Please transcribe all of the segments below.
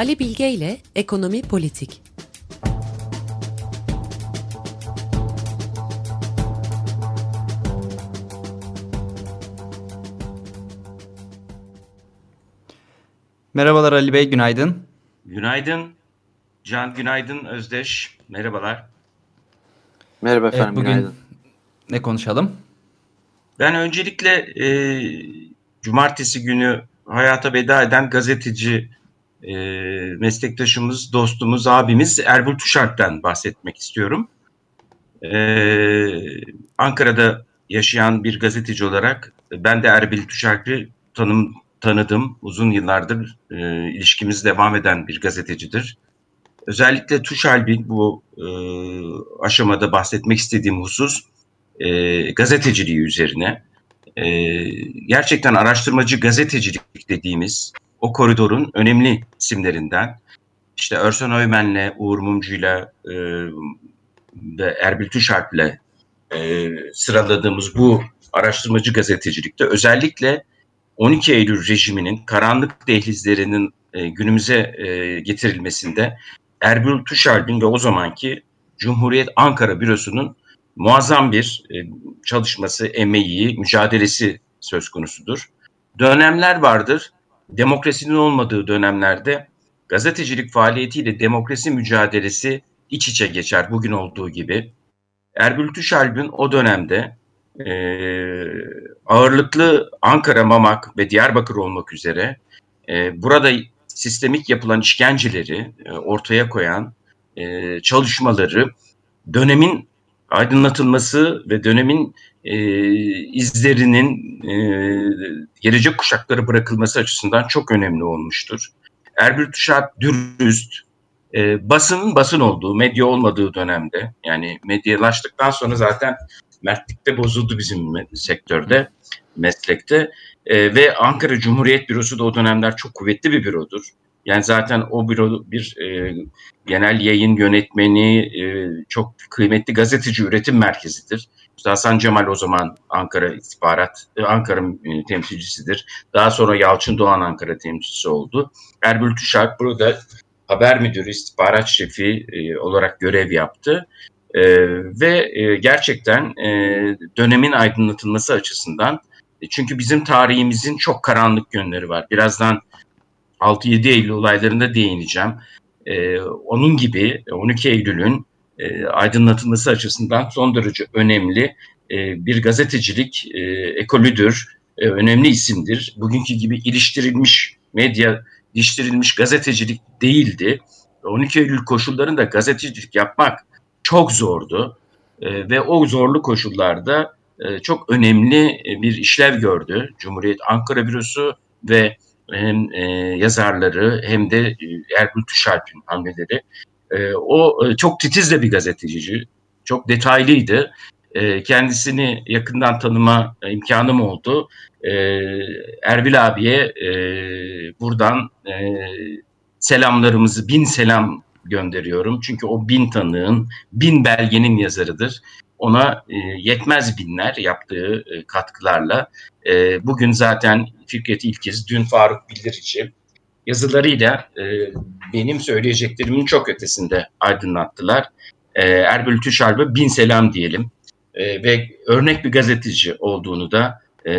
Ali Bilge ile Ekonomi Politik. Merhabalar Ali Bey, günaydın. Günaydın. Can Günaydın Özdeş. Merhabalar. Merhaba efendim, evet, bugün günaydın. ne konuşalım? Ben öncelikle e, cumartesi günü hayata veda eden gazeteci e, meslektaşımız, dostumuz, abimiz Erbil Tuşark'tan bahsetmek istiyorum. E, Ankara'da yaşayan bir gazeteci olarak ben de Erbil Tuşark'ı tanım, tanıdım. Uzun yıllardır e, ilişkimiz devam eden bir gazetecidir. Özellikle Tuşalbin bu e, aşamada bahsetmek istediğim husus e, gazeteciliği üzerine. E, gerçekten araştırmacı gazetecilik dediğimiz o koridorun önemli isimlerinden. İşte Örsen Öymen'le, Uğur Mumcu'yla e, ve Erbil Tuşalp'le e, sıraladığımız bu araştırmacı gazetecilikte özellikle 12 Eylül rejiminin karanlık dehlizlerinin e, günümüze e, getirilmesinde Erbil Tuşalbin ve o zamanki Cumhuriyet Ankara Bürosu'nun muazzam bir e, çalışması, emeği, mücadelesi söz konusudur. Dönemler vardır. Demokrasinin olmadığı dönemlerde gazetecilik faaliyetiyle demokrasi mücadelesi iç içe geçer bugün olduğu gibi. Erbil Tuşalbin o dönemde e, ağırlıklı Ankara, Mamak ve Diyarbakır olmak üzere e, burada sistemik yapılan işkenceleri e, ortaya koyan e, çalışmaları dönemin aydınlatılması ve dönemin e, izlerinin e, gelecek kuşaklara bırakılması açısından çok önemli olmuştur. Erbil Tuşat dürüst, e, basının basın olduğu, medya olmadığı dönemde yani medyalaştıktan sonra zaten mertlikte bozuldu bizim sektörde, meslekte. E, ve Ankara Cumhuriyet Bürosu da o dönemler çok kuvvetli bir bürodur. Yani zaten o büro bir e, genel yayın yönetmeni, e, çok kıymetli gazeteci üretim merkezidir. Hasan Cemal o zaman Ankara istihbarat, e, Ankara e, temsilcisidir. Daha sonra Yalçın Doğan Ankara temsilcisi oldu. Erbil Tuşak burada haber müdürü, istihbarat şefi e, olarak görev yaptı. E, ve e, gerçekten e, dönemin aydınlatılması açısından e, çünkü bizim tarihimizin çok karanlık yönleri var. Birazdan 6-7 Eylül olaylarında değineceğim. Ee, onun gibi 12 Eylül'ün e, aydınlatılması açısından son derece önemli e, bir gazetecilik e, ekolüdür, e, önemli isimdir. Bugünkü gibi iliştirilmiş medya, iliştirilmiş gazetecilik değildi. 12 Eylül koşullarında gazetecilik yapmak çok zordu e, ve o zorlu koşullarda e, çok önemli e, bir işlev gördü. Cumhuriyet Ankara Bürosu ve hem e, yazarları hem de e, Erkut Tuşalp'in hamleleri. E, o e, çok titiz de bir gazeteci, çok detaylıydı. E, kendisini yakından tanıma imkanım oldu. E, Erbil abiye e, buradan e, selamlarımızı, bin selam gönderiyorum. Çünkü o bin tanığın, bin belgenin yazarıdır ona e, yetmez binler yaptığı e, katkılarla. E, bugün zaten Fikret İlkiz, dün Faruk Bildirici yazılarıyla e, benim söyleyeceklerimin çok ötesinde aydınlattılar. E, Erbil Tüşalb'a bin selam diyelim e, ve örnek bir gazeteci olduğunu da e,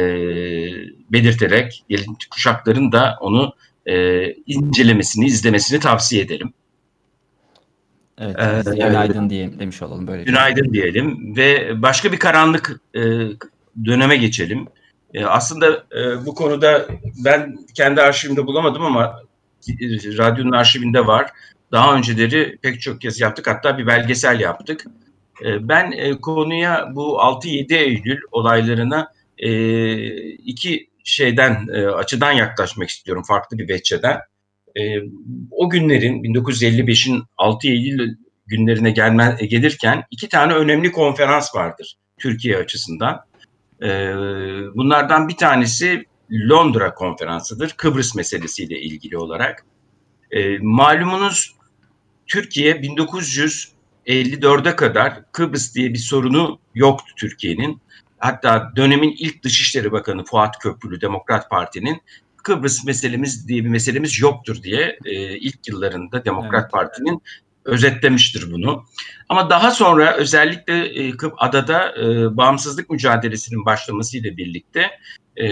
belirterek kuşakların da onu e, incelemesini, izlemesini tavsiye edelim. Evet, ee, günaydın diye demiş olalım böyle. Günaydın diyelim ve başka bir karanlık e, döneme geçelim. E, aslında e, bu konuda ben kendi arşivimde bulamadım ama e, radyonun arşivinde var. Daha önceleri pek çok kez yaptık hatta bir belgesel yaptık. E, ben e, konuya bu 6-7 Eylül olaylarına e, iki şeyden e, açıdan yaklaşmak istiyorum farklı bir veçeden. E, o günlerin 1955'in 6 Eylül günlerine gelme, gelirken iki tane önemli konferans vardır Türkiye açısından. E, bunlardan bir tanesi Londra konferansıdır Kıbrıs meselesiyle ilgili olarak. E, malumunuz Türkiye 1954'e kadar Kıbrıs diye bir sorunu yoktu Türkiye'nin. Hatta dönemin ilk Dışişleri Bakanı Fuat Köprülü Demokrat Parti'nin Kıbrıs meselemiz diye bir meselemiz yoktur diye e, ilk yıllarında Demokrat evet. Parti'nin özetlemiştir bunu. Ama daha sonra özellikle e, adada e, bağımsızlık mücadelesinin başlamasıyla birlikte e,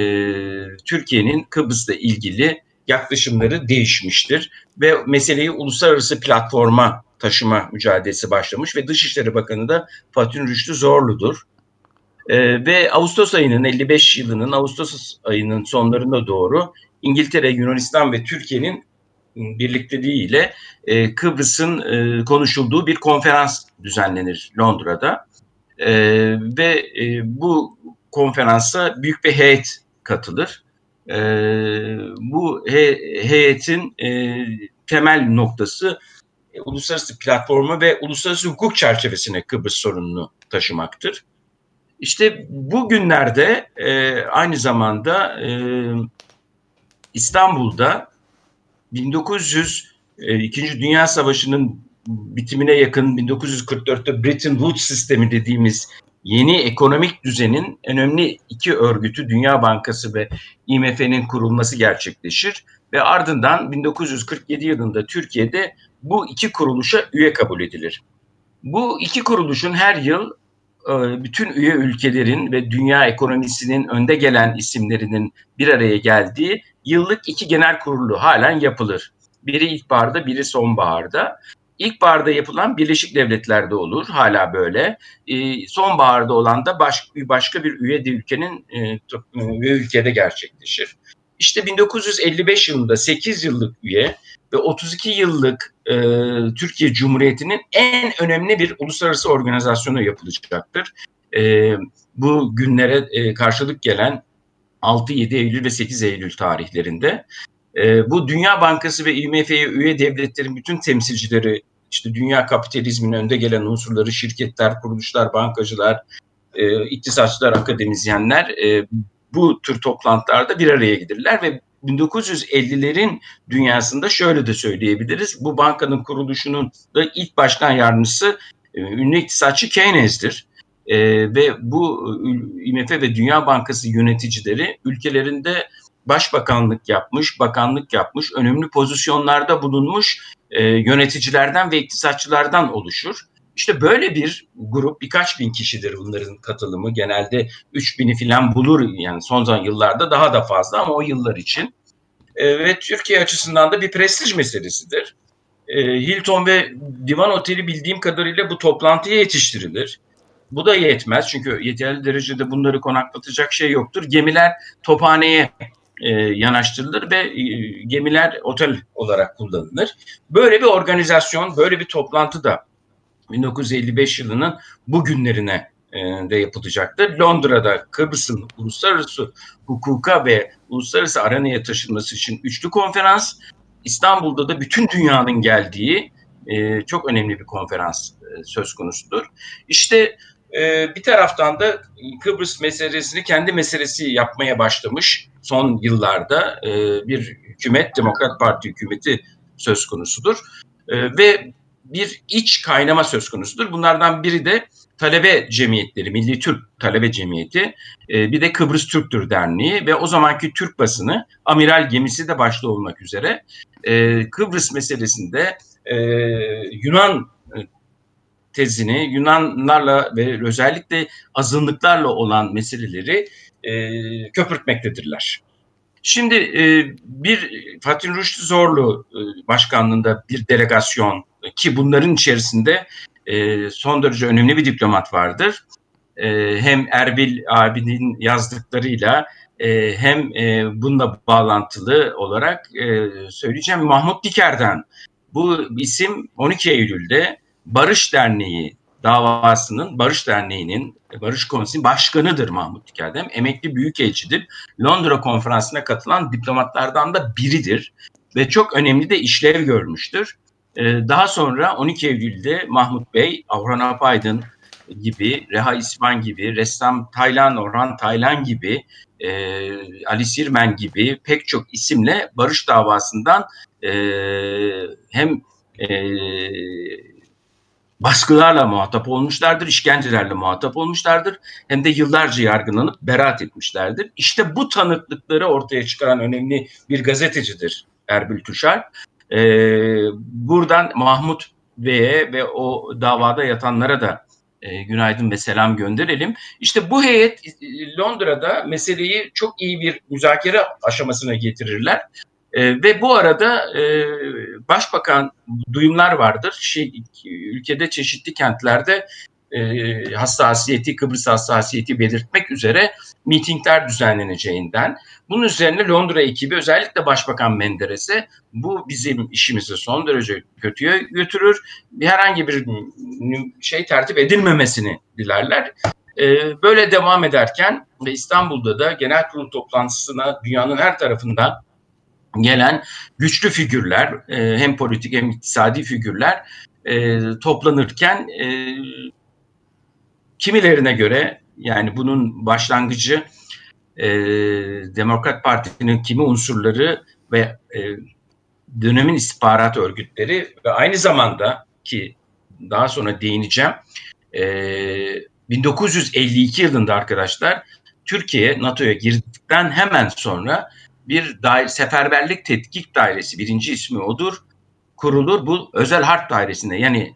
Türkiye'nin Kıbrıs'la ilgili yaklaşımları değişmiştir ve meseleyi uluslararası platforma taşıma mücadelesi başlamış ve Dışişleri Bakanı da Fatih Rüştü Zorlu'dur. Ee, ve Ağustos ayının 55 yılının Ağustos ayının sonlarına doğru İngiltere, Yunanistan ve Türkiye'nin birlikteliğiyle e, Kıbrıs'ın e, konuşulduğu bir konferans düzenlenir Londra'da. E, ve e, bu konferansa büyük bir heyet katılır. E, bu he, heyetin e, temel noktası e, uluslararası platformu ve uluslararası hukuk çerçevesine Kıbrıs sorununu taşımaktır. İşte bu günlerde e, aynı zamanda e, İstanbul'da 1900 e, Dünya Savaşı'nın bitimine yakın 1944'te Bretton Woods sistemi dediğimiz yeni ekonomik düzenin önemli iki örgütü Dünya Bankası ve IMF'nin kurulması gerçekleşir ve ardından 1947 yılında Türkiye'de bu iki kuruluşa üye kabul edilir. Bu iki kuruluşun her yıl e, bütün üye ülkelerin ve dünya ekonomisinin önde gelen isimlerinin bir araya geldiği yıllık iki genel kurulu halen yapılır. Biri ilkbaharda, biri sonbaharda. İlkbaharda yapılan Birleşik Devletler'de olur, hala böyle. E, sonbaharda olan da baş, başka bir üye ülkenin e, üye ülkede gerçekleşir. İşte 1955 yılında 8 yıllık üye ve 32 yıllık e, Türkiye Cumhuriyeti'nin en önemli bir uluslararası organizasyonu yapılacaktır. E, bu günlere e, karşılık gelen 6, 7 Eylül ve 8 Eylül tarihlerinde. E, bu Dünya Bankası ve IMF'ye üye devletlerin bütün temsilcileri, işte dünya kapitalizmin önde gelen unsurları, şirketler, kuruluşlar, bankacılar, e, iktisatçılar, akademisyenler e, bu tür toplantılarda bir araya gelirler ve 1950'lerin dünyasında şöyle de söyleyebiliriz. Bu bankanın kuruluşunun da ilk başkan yardımcısı ünlü iktisatçı Keynes'dir. E, ve bu IMF ve Dünya Bankası yöneticileri ülkelerinde başbakanlık yapmış, bakanlık yapmış, önemli pozisyonlarda bulunmuş e, yöneticilerden ve iktisatçılardan oluşur. İşte böyle bir grup birkaç bin kişidir bunların katılımı. Genelde 3 bini falan bulur yani son yıllarda daha da fazla ama o yıllar için. E, ve Türkiye açısından da bir prestij meselesidir. E, Hilton ve Divan Oteli bildiğim kadarıyla bu toplantıya yetiştirilir. Bu da yetmez çünkü yeterli derecede bunları konaklatacak şey yoktur. Gemiler tophaneye e, yanaştırılır ve e, gemiler otel olarak kullanılır. Böyle bir organizasyon, böyle bir toplantı da 1955 yılının bugünlerine e, de yapılacaktır. Londra'da Kıbrıs'ın uluslararası hukuka ve uluslararası arenaya taşınması için üçlü konferans, İstanbul'da da bütün dünyanın geldiği e, çok önemli bir konferans e, söz konusudur. İşte bir taraftan da Kıbrıs meselesini kendi meselesi yapmaya başlamış son yıllarda bir hükümet, Demokrat Parti hükümeti söz konusudur. Ve bir iç kaynama söz konusudur. Bunlardan biri de talebe cemiyetleri, Milli Türk Talebe Cemiyeti, e, bir de Kıbrıs Türktür Derneği ve o zamanki Türk basını, amiral gemisi de başta olmak üzere e, Kıbrıs meselesinde e, Yunan tezini, Yunanlarla ve özellikle azınlıklarla olan meseleleri köpürtmektedirler. Şimdi bir Fatih Rüştü Zorlu başkanlığında bir delegasyon ki bunların içerisinde e, son derece önemli bir diplomat vardır. E, hem Erbil abinin yazdıklarıyla e, hem e, bununla bağlantılı olarak e, söyleyeceğim Mahmut Diker'den. Bu isim 12 Eylül'de Barış Derneği davasının Barış Derneği'nin Barış Konseyi'nin başkanıdır Mahmut Diker'den. Emekli büyükelçidir. Londra konferansına katılan diplomatlardan da biridir ve çok önemli de işlev görmüştür. Ee, daha sonra 12 Eylül'de Mahmut Bey, Avran Apaydın gibi, Reha İsvan gibi, Ressam Taylan, Orhan Taylan gibi, e, Ali Sirmen gibi pek çok isimle barış davasından e, hem e, baskılarla muhatap olmuşlardır, işkencelerle muhatap olmuşlardır. Hem de yıllarca yargılanıp beraat etmişlerdir. İşte bu tanıklıkları ortaya çıkaran önemli bir gazetecidir Erbil Tuşar. Ee, buradan Mahmut Bey'e ve o davada yatanlara da e, günaydın ve selam gönderelim. İşte bu heyet e, Londra'da meseleyi çok iyi bir müzakere aşamasına getirirler. E, ve bu arada e, başbakan duyumlar vardır. Şey, ülkede çeşitli kentlerde e, hassasiyeti, Kıbrıs hassasiyeti belirtmek üzere mitingler düzenleneceğinden. Bunun üzerine Londra ekibi özellikle Başbakan Menderes'e bu bizim işimizi son derece kötüye götürür. Herhangi bir şey tertip edilmemesini dilerler. E, böyle devam ederken ve İstanbul'da da genel kurul toplantısına dünyanın her tarafından gelen güçlü figürler e, hem politik hem iktisadi figürler e, toplanırken e, kimilerine göre yani bunun başlangıcı Demokrat Parti'nin kimi unsurları ve dönemin istihbarat örgütleri ve aynı zamanda ki daha sonra değineceğim e, 1952 yılında arkadaşlar Türkiye NATO'ya girdikten hemen sonra bir daire, seferberlik tetkik dairesi birinci ismi odur kurulur bu özel harp dairesinde yani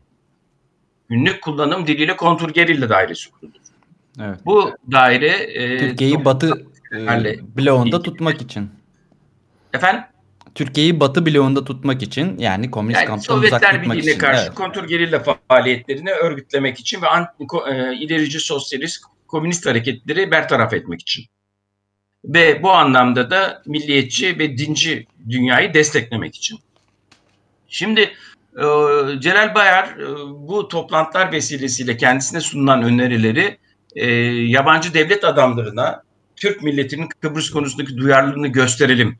günlük kullanım diliyle kontur gerilla dairesi kurulur. Evet. Bu daire e, Türkiye'yi Batı e, bloğunda tutmak için. Efendim? Türkiye'yi Batı bloğunda tutmak için yani komünist yani kamptan uzak tutmak için. Sovyetler karşı evet. kontur gerilla faaliyetlerini örgütlemek için ve anti, e, ilerici sosyalist komünist hareketleri bertaraf etmek için. Ve bu anlamda da milliyetçi ve dinci dünyayı desteklemek için. Şimdi e, Celal Bayar e, bu toplantılar vesilesiyle kendisine sunulan önerileri e, yabancı devlet adamlarına Türk milletinin Kıbrıs konusundaki duyarlılığını gösterelim.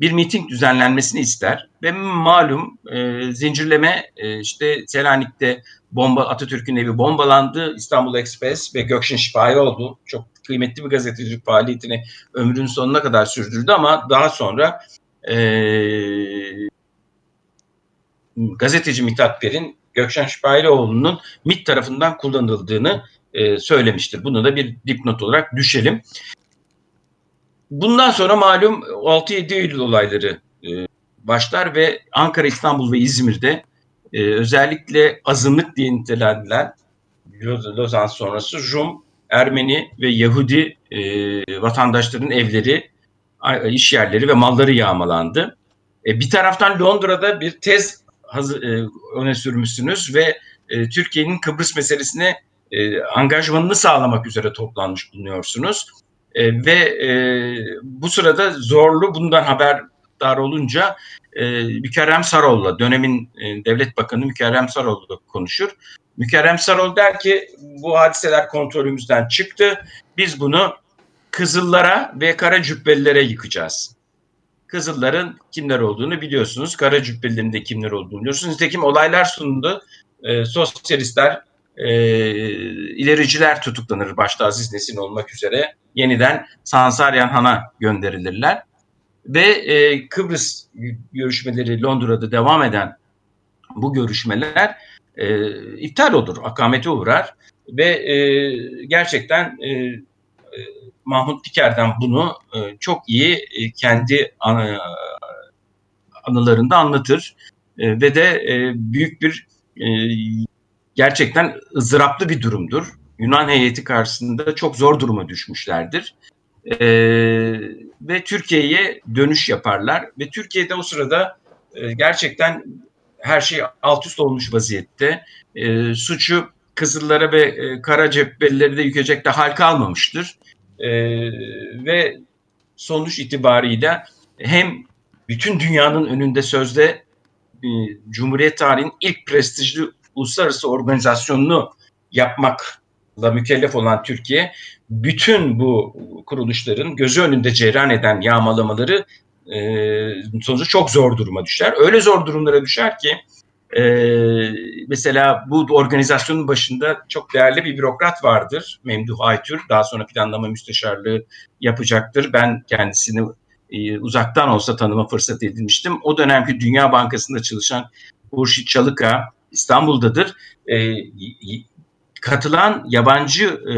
Bir miting düzenlenmesini ister ve malum e, zincirleme e, işte Selanik'te bomba Atatürk'ün evi bombalandı. İstanbul Express ve Gökşin şifahi oldu. Çok kıymetli bir gazetecilik faaliyetini ömrünün sonuna kadar sürdürdü ama daha sonra e, gazeteci Mithat Per'in Gökşen Şipayilioğlu'nun MİT tarafından kullanıldığını e, söylemiştir. Bunu da bir dipnot olarak düşelim. Bundan sonra malum 6-7 Eylül olayları e, başlar ve Ankara, İstanbul ve İzmir'de e, özellikle azınlık diye nitelendirilen Lozan sonrası Rum, Ermeni ve Yahudi e, vatandaşların evleri, iş yerleri ve malları yağmalandı. E, bir taraftan Londra'da bir tez hazır, e, öne sürmüşsünüz ve e, Türkiye'nin Kıbrıs meselesine e, angajmanını sağlamak üzere toplanmış bulunuyorsunuz. E, ve e, bu sırada Zorlu bundan haberdar olunca e, Mükerrem Sarol'la dönemin e, devlet bakanı Mükerrem Sarol'la konuşur. Mükerrem Sarol der ki bu hadiseler kontrolümüzden çıktı. Biz bunu Kızıllara ve Kara Cübbelilere yıkacağız. Kızılların kimler olduğunu biliyorsunuz. Kara Cübbelilerin de kimler olduğunu biliyorsunuz. Nitekim olaylar sonunda e, sosyalistler, e, ilericiler tutuklanır. Başta Aziz Nesin olmak üzere yeniden Sansaryan Han'a gönderilirler. Ve e, Kıbrıs görüşmeleri Londra'da devam eden bu görüşmeler e, iptal olur, akamete uğrar ve e, gerçekten e, e Mahmut Diker'den bunu e, çok iyi e, kendi an, anılarında anlatır e, ve de e, büyük bir e, gerçekten ızdıraplı bir durumdur. Yunan heyeti karşısında çok zor duruma düşmüşlerdir. E, ve Türkiye'ye dönüş yaparlar ve Türkiye'de o sırada e, gerçekten her şey alt üst olmuş vaziyette. E, suçu Kızıllara ve e, Kara Cebbelileri de yükecek de hal kalmamıştır. E, ve sonuç itibariyle hem bütün dünyanın önünde sözde e, Cumhuriyet tarihinin ilk prestijli uluslararası organizasyonunu yapmakla mükellef olan Türkiye bütün bu kuruluşların gözü önünde cereyan eden yağmalamaları e, sonucu çok zor duruma düşer. Öyle zor durumlara düşer ki e, mesela bu organizasyonun başında çok değerli bir bürokrat vardır. Memduh Aytür. Daha sonra planlama müsteşarlığı yapacaktır. Ben kendisini e, uzaktan olsa tanıma fırsat edilmiştim. O dönemki Dünya Bankası'nda çalışan Hurşit Çalıka İstanbul'dadır. E, katılan yabancı e,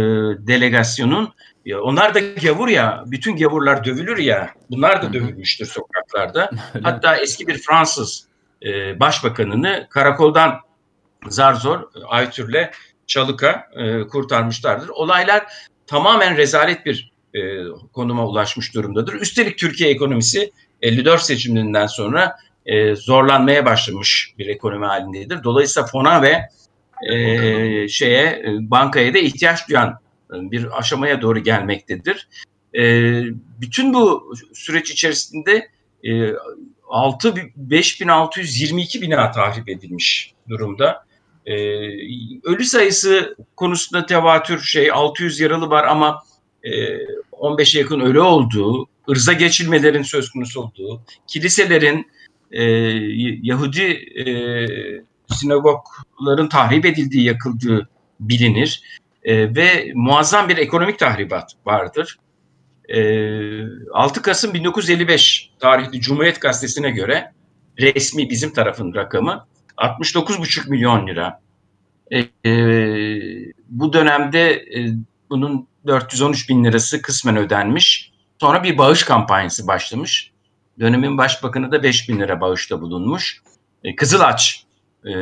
delegasyonun onlar da gavur ya, bütün gavurlar dövülür ya, bunlar da dövülmüştür sokaklarda. Hatta eski bir Fransız e, başbakanını karakoldan zar zor Aytür'le Çalık'a e, kurtarmışlardır. Olaylar tamamen rezalet bir e, konuma ulaşmış durumdadır. Üstelik Türkiye ekonomisi 54 seçiminden sonra e, zorlanmaya başlamış bir ekonomi halindedir. Dolayısıyla fona ve e, şeye bankaya da ihtiyaç duyan e, bir aşamaya doğru gelmektedir. E, bütün bu süreç içerisinde e, 6 5622 bina tahrip edilmiş durumda. E, ölü sayısı konusunda tevatür şey 600 yaralı var ama e, 15'e yakın ölü olduğu, ırza geçilmelerin söz konusu olduğu, kiliselerin e, Yahudi e, sinagogların tahrip edildiği, yakıldığı bilinir. E, ve muazzam bir ekonomik tahribat vardır. E, 6 Kasım 1955 tarihli Cumhuriyet Gazetesi'ne göre resmi bizim tarafın rakamı 69,5 milyon lira. E, e, bu dönemde e, bunun 413 bin lirası kısmen ödenmiş. Sonra bir bağış kampanyası başlamış. Dönemin başbakanı da 5 bin lira bağışta bulunmuş. E, Kızılaç e,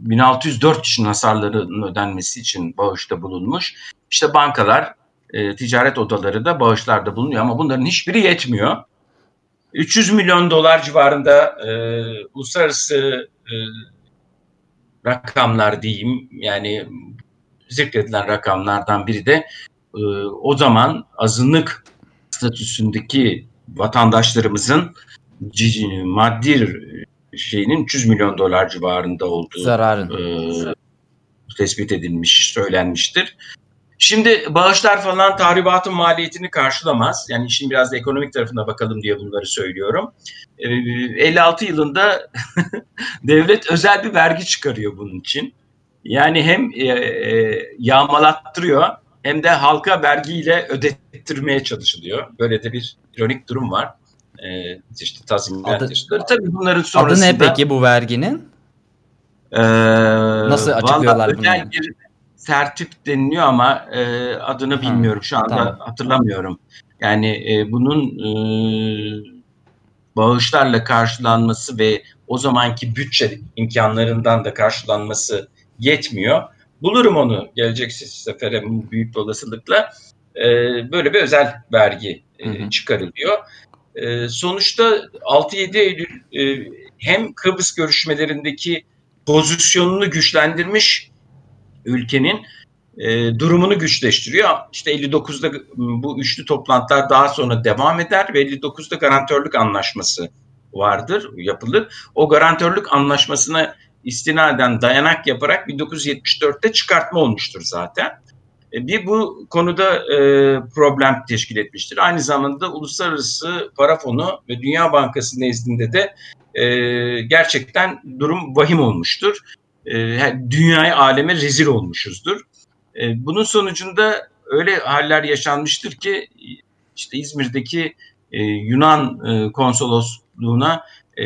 1604 kişinin hasarlarının ödenmesi için bağışta bulunmuş. İşte bankalar, e, ticaret odaları da bağışlarda bulunuyor ama bunların hiçbiri yetmiyor. 300 milyon dolar civarında e, uluslararası e, rakamlar diyeyim yani zikredilen rakamlardan biri de e, o zaman azınlık statüsündeki vatandaşlarımızın maddi şeyinin 300 milyon dolar civarında olduğu zararın e, tespit edilmiş, söylenmiştir. Şimdi bağışlar falan tahribatın maliyetini karşılamaz. Yani işin biraz da ekonomik tarafına bakalım diye bunları söylüyorum. E, 56 yılında devlet özel bir vergi çıkarıyor bunun için. Yani hem e, e, yağmalattırıyor hem de halka vergiyle ödettirmeye çalışılıyor. Böyle de bir ironik durum var. E, işte tazminat Tabii bunların sonrasında... Adı ne peki bu verginin? E, Nasıl açıklıyorlar bunu? Yani? Bir sertip deniliyor ama e, adını ha, bilmiyorum. Şu anda tamam. hatırlamıyorum. Yani e, bunun e, bağışlarla karşılanması ve o zamanki bütçe imkanlarından da karşılanması yetmiyor. Bulurum onu gelecek sefere büyük olasılıkla. E, böyle bir özel vergi e, çıkarılıyor. E, sonuçta 6-7 Eylül e, hem Kıbrıs görüşmelerindeki pozisyonunu güçlendirmiş ülkenin e, durumunu güçleştiriyor. İşte 59'da bu üçlü toplantılar daha sonra devam eder ve 59'da garantörlük anlaşması vardır, yapılır. O garantörlük anlaşmasına istinaden dayanak yaparak 1974'te çıkartma olmuştur zaten. E, bir bu konuda e, problem teşkil etmiştir. Aynı zamanda Uluslararası Para Fonu ve Dünya Bankası nezdinde de e, gerçekten durum vahim olmuştur. E, dünyaya, aleme rezil olmuşuzdur. E, bunun sonucunda öyle haller yaşanmıştır ki işte İzmir'deki e, Yunan e, konsolosluğuna e,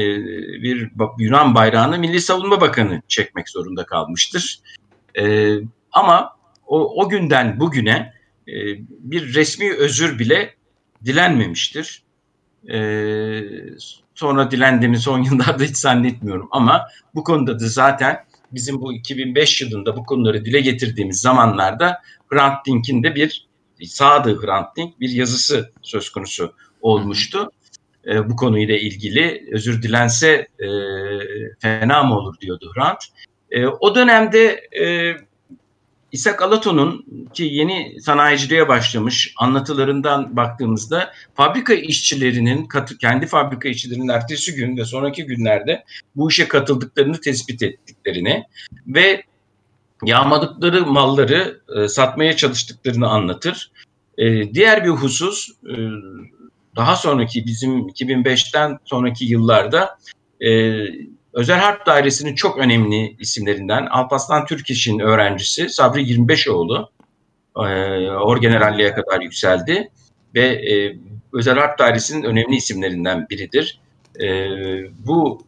bir Yunan bayrağını Milli Savunma Bakanı çekmek zorunda kalmıştır. E, ama o, o günden bugüne e, bir resmi özür bile dilenmemiştir. E, sonra dilendiğini son yıllarda hiç zannetmiyorum ama bu konuda da zaten bizim bu 2005 yılında bu konuları dile getirdiğimiz zamanlarda Hrant Dink'in de bir Sadı Hrant Dink bir yazısı söz konusu olmuştu. E, bu konuyla ilgili özür dilense e, fena mı olur diyordu Hrant. E, o dönemde e, İshak Alato'nun ki yeni sanayiciliğe başlamış anlatılarından baktığımızda fabrika işçilerinin kendi fabrika işçilerinin ertesi gün ve sonraki günlerde bu işe katıldıklarını tespit ettiklerini ve yağmadıkları malları e, satmaya çalıştıklarını anlatır. E, diğer bir husus e, daha sonraki bizim 2005'ten sonraki yıllarda e, Özel Harp Dairesi'nin çok önemli isimlerinden Alparslan Türkeş'in öğrencisi Sabri 25oğlu e, orgeneralliğe kadar yükseldi ve e, Özel Harp Dairesi'nin önemli isimlerinden biridir. E, bu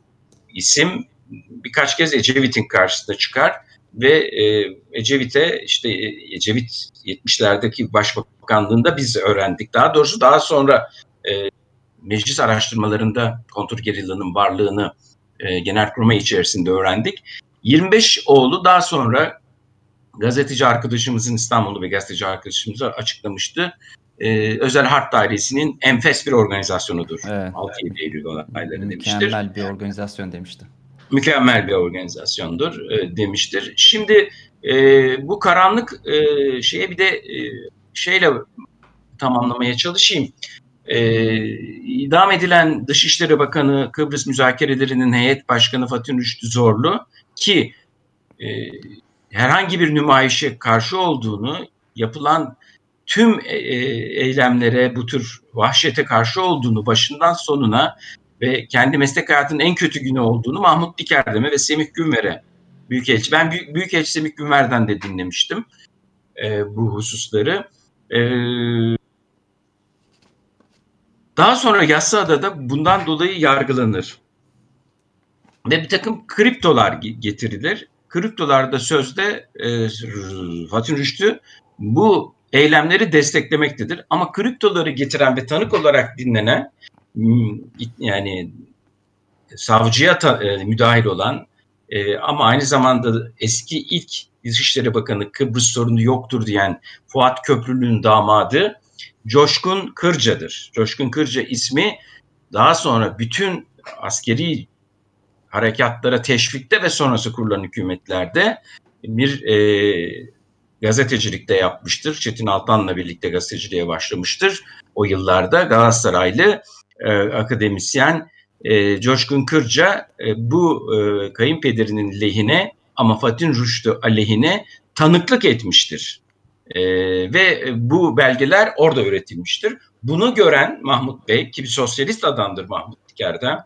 isim birkaç kez Ecevit'in karşısına çıkar ve e, Ecevit'e işte e, Ecevit 70'lerdeki başbakanlığında biz öğrendik. Daha doğrusu daha sonra e, meclis araştırmalarında kontrgerillanın varlığını e, genelkurmay içerisinde öğrendik. 25 oğlu daha sonra gazeteci arkadaşımızın İstanbul'da bir gazeteci arkadaşımız açıklamıştı. Ee, Özel Harp Dairesi'nin enfes bir organizasyonudur. Evet. 6-7 Eylül olayları demiştir. Mükemmel bir organizasyon demişti. Mükemmel bir organizasyondur e, demiştir. Şimdi e, bu karanlık e, şeye bir de e, şeyle tamamlamaya çalışayım. E, idam edilen Dışişleri Bakanı Kıbrıs müzakerelerinin heyet başkanı Fatih Rüştü Zorlu ki e, herhangi bir nümayişe karşı olduğunu, yapılan tüm e, e, eylemlere, bu tür vahşete karşı olduğunu başından sonuna ve kendi meslek hayatının en kötü günü olduğunu Mahmut Dikerdem'e ve Semih Günver'e Büyükelçi. Ben Büyük, Büyükelçi Semih Günver'den de dinlemiştim e, bu hususları. E, daha sonra Yassıada'da bundan dolayı yargılanır. Ve bir takım kriptolar getirilir. Kriptolarda sözde e, Fatih Rüştü bu eylemleri desteklemektedir. Ama kriptoları getiren ve tanık olarak dinlenen hmm, yani savcıya ta, e, müdahil olan e, ama aynı zamanda eski ilk Dışişleri Bakanı Kıbrıs sorunu yoktur diyen Fuat Köprülü'nün damadı Coşkun Kırca'dır. Coşkun Kırca ismi daha sonra bütün askeri harekatlara teşvikte ve sonrası kurulan hükümetlerde bir e, gazetecilikte yapmıştır. Çetin Altan'la birlikte gazeteciliğe başlamıştır. O yıllarda Galatasaraylı e, akademisyen e, Coşkun Kırca e, bu e, kayınpederinin lehine ama Fatih Rüştü aleyhine tanıklık etmiştir. E, ve bu belgeler orada üretilmiştir. Bunu gören Mahmut Bey ki bir sosyalist adamdır Mahmut Diker'den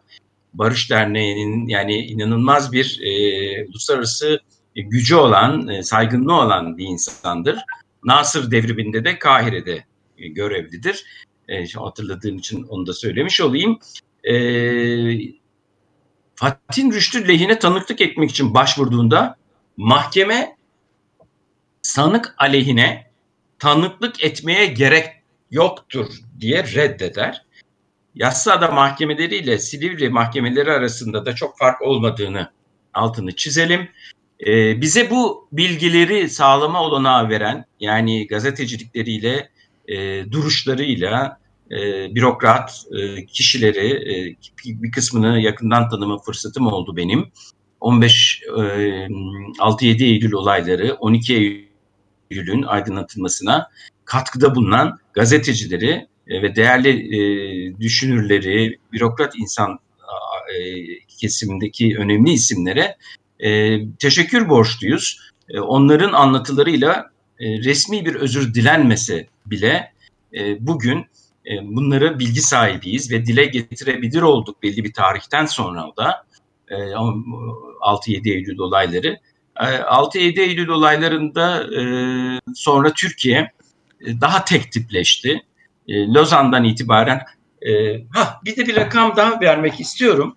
Barış Derneği'nin yani inanılmaz bir e, uluslararası gücü olan, e, saygınlığı olan bir insandır. Nasır devriminde de Kahire'de e, görevlidir. E, hatırladığım için onu da söylemiş olayım. E, Fatih Rüştü lehine tanıklık etmek için başvurduğunda mahkeme sanık aleyhine tanıklık etmeye gerek yoktur diye reddeder. Yassıada mahkemeleriyle Silivri mahkemeleri arasında da çok fark olmadığını altını çizelim. Ee, bize bu bilgileri sağlama olanağı veren yani gazetecilikleriyle, e, duruşlarıyla, e, bürokrat e, kişileri e, bir kısmını yakından tanıma fırsatım oldu benim. 15 e, 6-7 Eylül olayları 12 Eylül'ün aydınlatılmasına katkıda bulunan gazetecileri e, ve değerli e, düşünürleri, bürokrat insan e, kesimindeki önemli isimlere e, teşekkür borçluyuz. E, onların anlatılarıyla e, resmi bir özür dilenmese bile e, bugün e, bunları bilgi sahibiyiz ve dile getirebilir olduk belli bir tarihten sonra da e, 6-7 Eylül olayları. E, 6-7 Eylül olaylarında e, sonra Türkiye e, daha tek tipleşti. E, Lozan'dan itibaren e, ha bir de bir rakam daha vermek istiyorum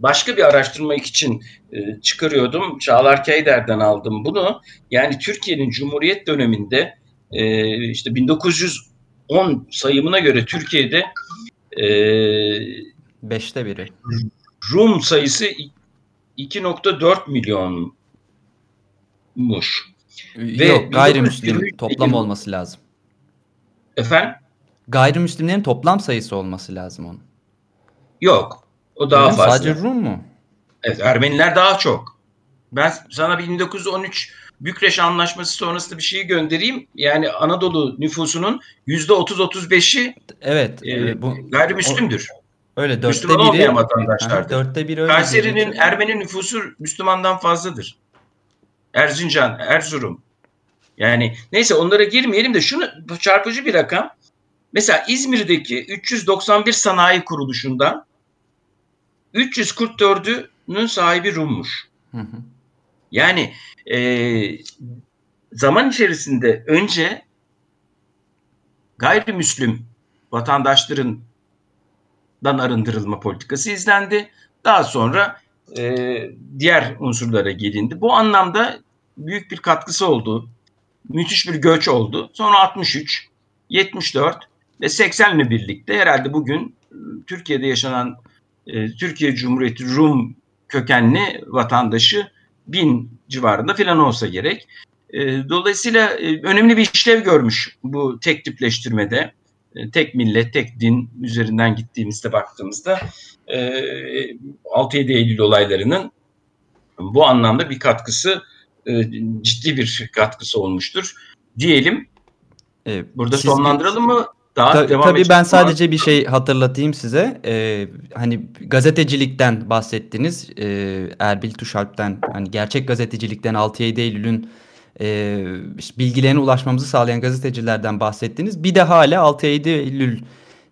başka bir araştırma için e, çıkarıyordum. Çağlar Keyder'den aldım bunu. Yani Türkiye'nin Cumhuriyet döneminde e, işte 1910 sayımına göre Türkiye'de e, beşte biri. Rum sayısı 2.4 milyonmuş. Yok gayrimüslim toplam olması lazım. Efendim? Gayrimüslimlerin toplam sayısı olması lazım onun. Yok. O daha Öyle fazla. Sadece Rum mu? Evet Ermeniler daha çok. Ben sana 1913 Bükreş Anlaşması sonrasında bir şeyi göndereyim. Yani Anadolu nüfusunun %30-35'i evet, e, bu, gayrimüslimdür. O, öyle dörtte Müslüman biri. olmayan vatandaşlardır. Dörtte biri öyle. Kayseri'nin Ermeni nüfusu Müslümandan fazladır. Erzincan, Erzurum. Yani neyse onlara girmeyelim de şunu çarpıcı bir rakam. Mesela İzmir'deki 391 sanayi kuruluşundan 344'ünün sahibi Rum'muş. Hı hı. Yani e, zaman içerisinde önce gayrimüslim vatandaşların dan arındırılma politikası izlendi. Daha sonra e, diğer unsurlara gelindi. Bu anlamda büyük bir katkısı oldu. Müthiş bir göç oldu. Sonra 63, 74 ve 80 ile birlikte herhalde bugün Türkiye'de yaşanan e, Türkiye Cumhuriyeti Rum kökenli vatandaşı bin civarında filan olsa gerek. E, dolayısıyla e, önemli bir işlev görmüş bu tek tipleştirmede. E, tek millet, tek din üzerinden gittiğimizde baktığımızda e, 6-7 Eylül olaylarının bu anlamda bir katkısı e, ciddi bir katkısı olmuştur diyelim. E, Burada siz, sonlandıralım mı? Daha Ta, devam tabii ben sadece bir şey hatırlatayım size. Ee, hani gazetecilikten bahsettiniz. Ee, Erbil Tuşalp'ten hani gerçek gazetecilikten 6-7 Eylül'ün e, işte bilgilerine ulaşmamızı sağlayan gazetecilerden bahsettiniz. Bir de hala 6-7 Eylül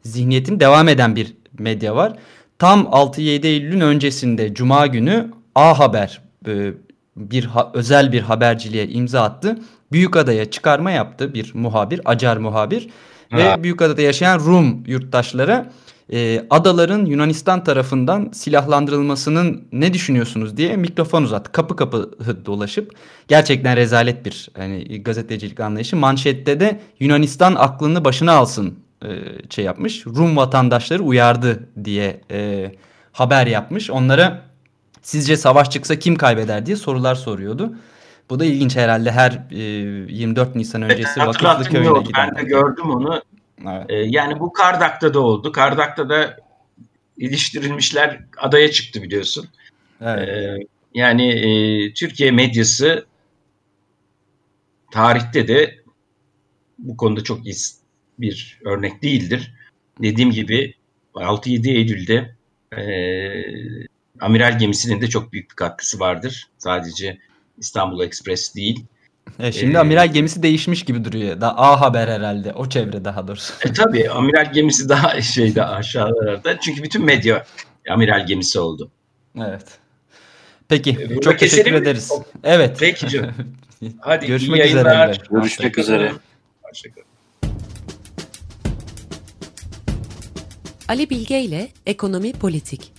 zihniyetin devam eden bir medya var. Tam 6-7 Eylül'ün öncesinde Cuma günü A Haber e, bir ha, özel bir haberciliğe imza attı. Büyükada'ya çıkarma yaptı bir muhabir, acar muhabir. Ha. Ve Büyükada'da yaşayan Rum yurttaşlara e, adaların Yunanistan tarafından silahlandırılmasının ne düşünüyorsunuz diye mikrofon uzattı. Kapı kapı dolaşıp gerçekten rezalet bir hani gazetecilik anlayışı. Manşette de Yunanistan aklını başına alsın e, şey yapmış. Rum vatandaşları uyardı diye e, haber yapmış. Onlara sizce savaş çıksa kim kaybeder diye sorular soruyordu. Bu da ilginç herhalde her e, 24 Nisan öncesi evet, Vakıflı Köyü'ne giden. Ben de gördüm onu. Evet. E, yani bu Kardak'ta da oldu. Kardak'ta da iliştirilmişler adaya çıktı biliyorsun. Evet. E, yani e, Türkiye medyası tarihte de bu konuda çok iyi bir örnek değildir. Dediğim gibi 6-7 Eylül'de e, amiral gemisinin de çok büyük bir katkısı vardır. Sadece İstanbul Express değil. E şimdi ee, amiral gemisi değişmiş gibi duruyor. Daha A Haber herhalde. O çevre daha doğrusu. E, tabii amiral gemisi daha şeyde aşağılarda. Çünkü bütün medya amiral gemisi oldu. Evet. Peki. E, çok teşekkür ederiz. Mi? Evet. Peki canım. Hadi Görüşmek iyi üzere. Görüşmek üzere. Ali Bilge ile Ekonomi Politik.